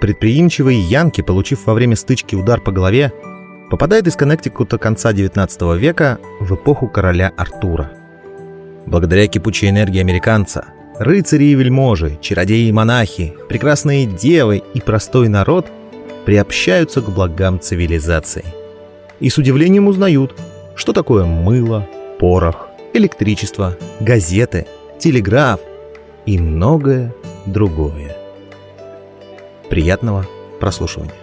Предприимчивый Янки, получив во время стычки удар по голове, попадает из Коннектикута конца 19 века в эпоху короля Артура. Благодаря кипучей энергии американца, рыцари и вельможи, чародеи и монахи, прекрасные девы и простой народ приобщаются к благам цивилизации. И с удивлением узнают, что такое мыло, порох, электричество, газеты, телеграф и многое другое. Приятного прослушивания.